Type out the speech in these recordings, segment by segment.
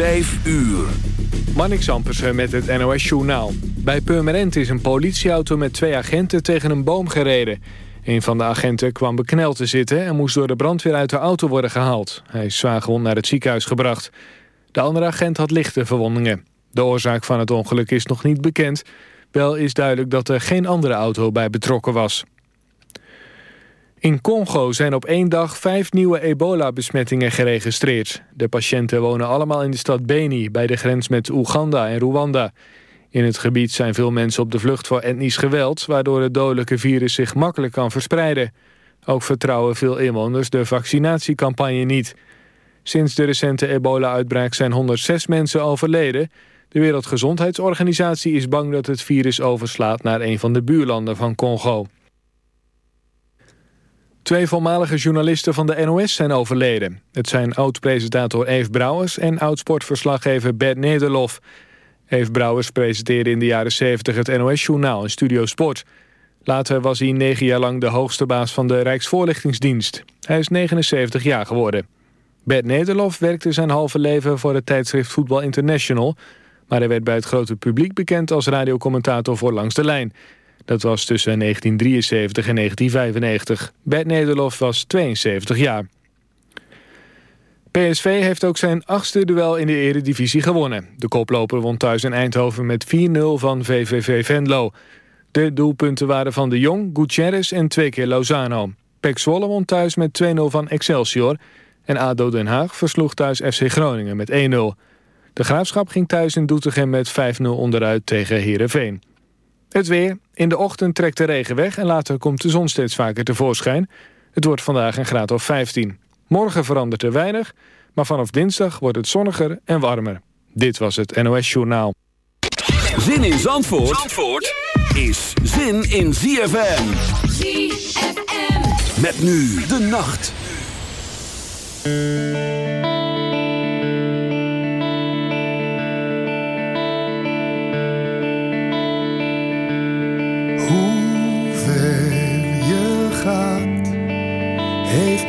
Vijf uur. Ampersen met het NOS Journaal. Bij Purmerend is een politieauto met twee agenten tegen een boom gereden. Een van de agenten kwam bekneld te zitten... en moest door de brandweer uit de auto worden gehaald. Hij is zwaargewond naar het ziekenhuis gebracht. De andere agent had lichte verwondingen. De oorzaak van het ongeluk is nog niet bekend. Wel is duidelijk dat er geen andere auto bij betrokken was. In Congo zijn op één dag vijf nieuwe ebola-besmettingen geregistreerd. De patiënten wonen allemaal in de stad Beni... bij de grens met Oeganda en Rwanda. In het gebied zijn veel mensen op de vlucht voor etnisch geweld... waardoor het dodelijke virus zich makkelijk kan verspreiden. Ook vertrouwen veel inwoners de vaccinatiecampagne niet. Sinds de recente ebola-uitbraak zijn 106 mensen overleden. De Wereldgezondheidsorganisatie is bang dat het virus overslaat... naar een van de buurlanden van Congo. Twee voormalige journalisten van de NOS zijn overleden. Het zijn oud-presentator Eve Brouwers en oud-sportverslaggever Bert Nederlof. Eve Brouwers presenteerde in de jaren 70 het NOS-journaal in Studio Sport. Later was hij negen jaar lang de hoogste baas van de Rijksvoorlichtingsdienst. Hij is 79 jaar geworden. Bert Nederlof werkte zijn halve leven voor het tijdschrift Voetbal International... maar hij werd bij het grote publiek bekend als radiocommentator voor Langs de Lijn... Dat was tussen 1973 en 1995. Bert Nederlof was 72 jaar. PSV heeft ook zijn achtste duel in de eredivisie gewonnen. De koploper won thuis in Eindhoven met 4-0 van VVV Venlo. De doelpunten waren van de Jong, Gutierrez en twee keer Lozano. Pek Zwolle won thuis met 2-0 van Excelsior. En ADO Den Haag versloeg thuis FC Groningen met 1-0. De Graafschap ging thuis in Doetinchem met 5-0 onderuit tegen Heerenveen. Het weer. In de ochtend trekt de regen weg en later komt de zon steeds vaker tevoorschijn. Het wordt vandaag een graad of 15. Morgen verandert er weinig, maar vanaf dinsdag wordt het zonniger en warmer. Dit was het NOS Journaal. Zin in Zandvoort, Zandvoort is zin in ZFM. ZFM. Met nu de nacht.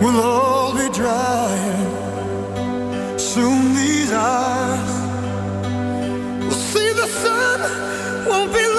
You take me for a fool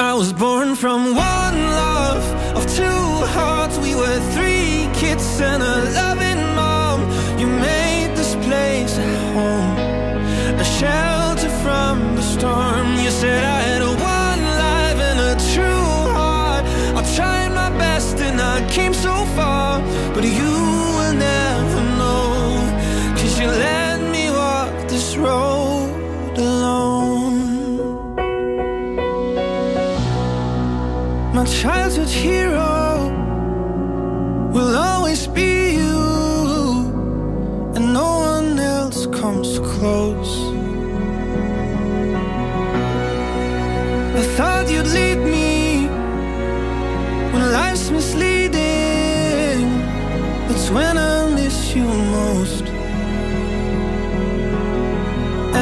I was born from one love of two hearts. We were three kids and a loving mom. You made this place a home, a shelter from the storm. You said I had a one life and a true heart. I tried my best and I came so far, but you. childhood hero will always be you, and no one else comes close. I thought you'd lead me when life's misleading. It's when I miss you most.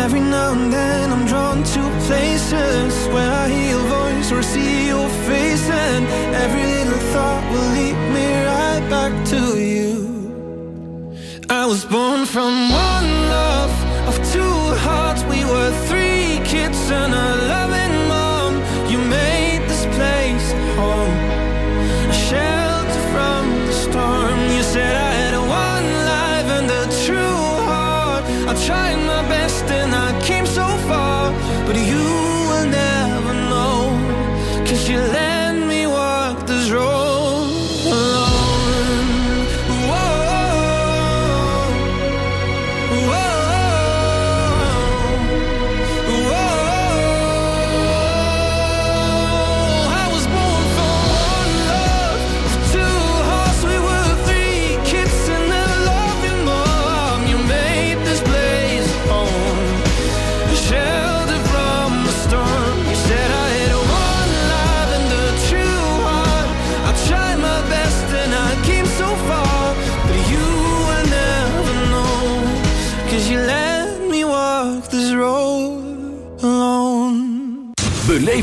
Every now and then I'm drawn to places where I hear your voice or see to you. I was born from one.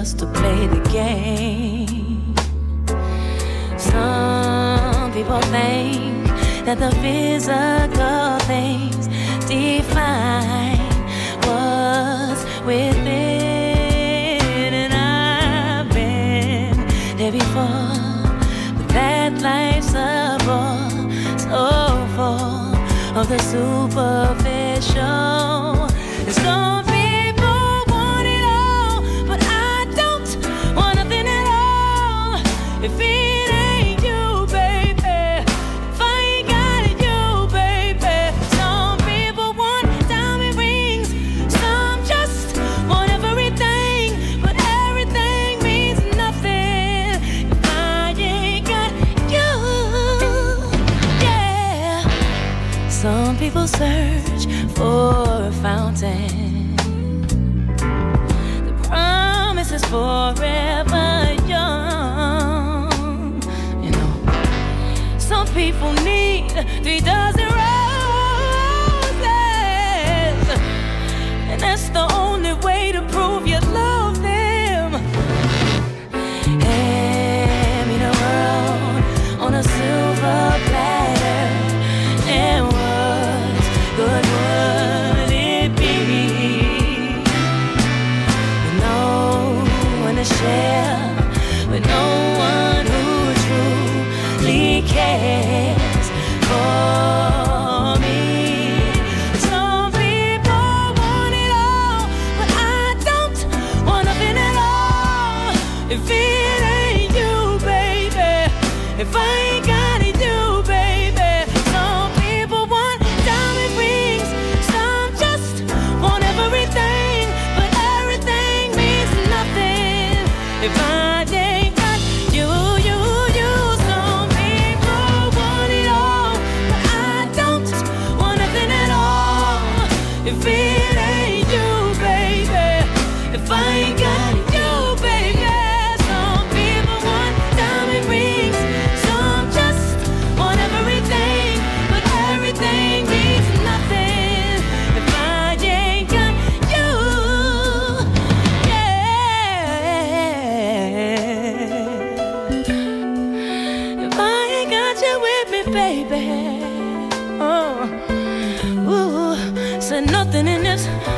just to play the game. Some people think that the physical things define what's within, and I've been there before. But that life's a ball, so full of the superficial. Nothing in this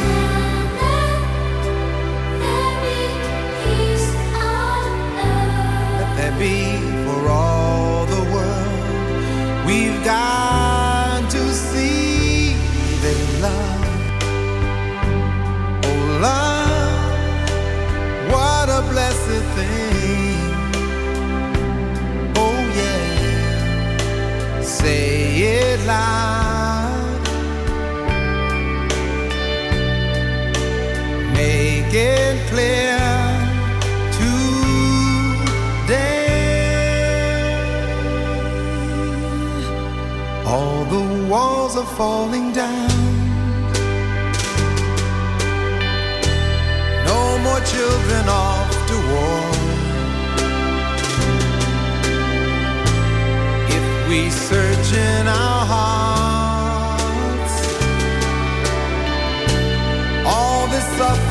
walls are falling down. No more children off to war. If we search in our hearts, all this suffering